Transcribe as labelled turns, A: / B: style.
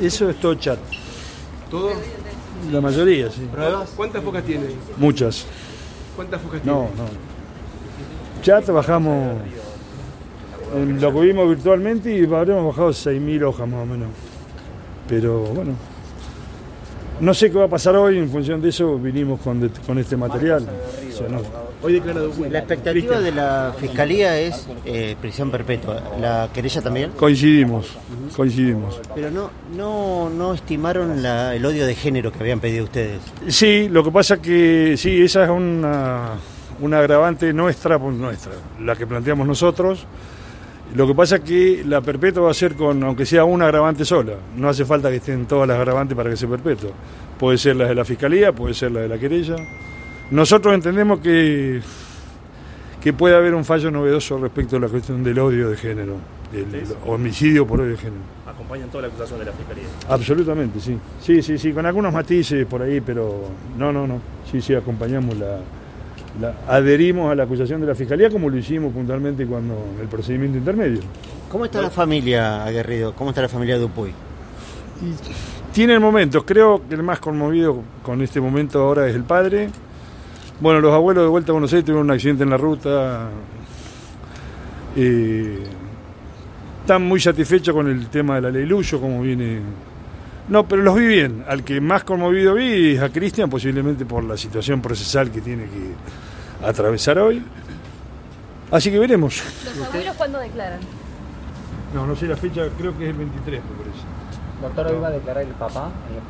A: Eso es todo chat.
B: ¿Todo?
A: La mayoría, sí.
B: ¿Pruebas? ¿Cuántas focas tiene?
A: Muchas.
B: ¿Cuántas focas tiene?
A: No, no. Ya trabajamos en lo que vimos virtualmente y habremos bajado 6.000 hojas más o menos. Pero bueno, no sé qué va a pasar hoy, en función de eso vinimos con, de- con este material. O sea, no.
B: Hoy declara documento.
C: La expectativa de la fiscalía es eh, prisión perpetua. ¿La querella también?
A: Coincidimos, coincidimos.
C: Pero no, no, no estimaron la- el odio de género que habían pedido ustedes.
A: Sí, lo que pasa que sí, esa es una, una agravante nuestra, pues, nuestra, la que planteamos nosotros. Lo que pasa es que la perpetua va a ser con, aunque sea una agravante sola. No hace falta que estén todas las agravantes para que sea perpetua. Puede ser la de la fiscalía, puede ser la de la querella. Nosotros entendemos que, que puede haber un fallo novedoso respecto a la cuestión del odio de género, el homicidio por odio de género.
D: Acompañan toda la acusación de la fiscalía.
A: Absolutamente, sí. Sí, sí, sí, con algunos matices por ahí, pero no, no, no. Sí, sí, acompañamos la, la- adherimos a la acusación de la fiscalía como lo hicimos puntualmente cuando el procedimiento intermedio.
C: ¿Cómo está la familia, Aguerrido? ¿Cómo está la familia Dupuy?
A: Tienen momentos, creo que el más conmovido con este momento ahora es el padre. Bueno, los abuelos de vuelta a Buenos Aires tuvieron un accidente en la ruta. Eh, están muy satisfechos con el tema de la ley Luyo, como viene. No, pero los vi bien. Al que más conmovido vi es a Cristian, posiblemente por la situación procesal que tiene que atravesar hoy. Así que veremos.
E: ¿Los abuelos cuándo declaran?
A: No, no sé la fecha, creo que es el 23, me parece.
F: Doctor, ¿hoy va a declarar el papá en el juicio?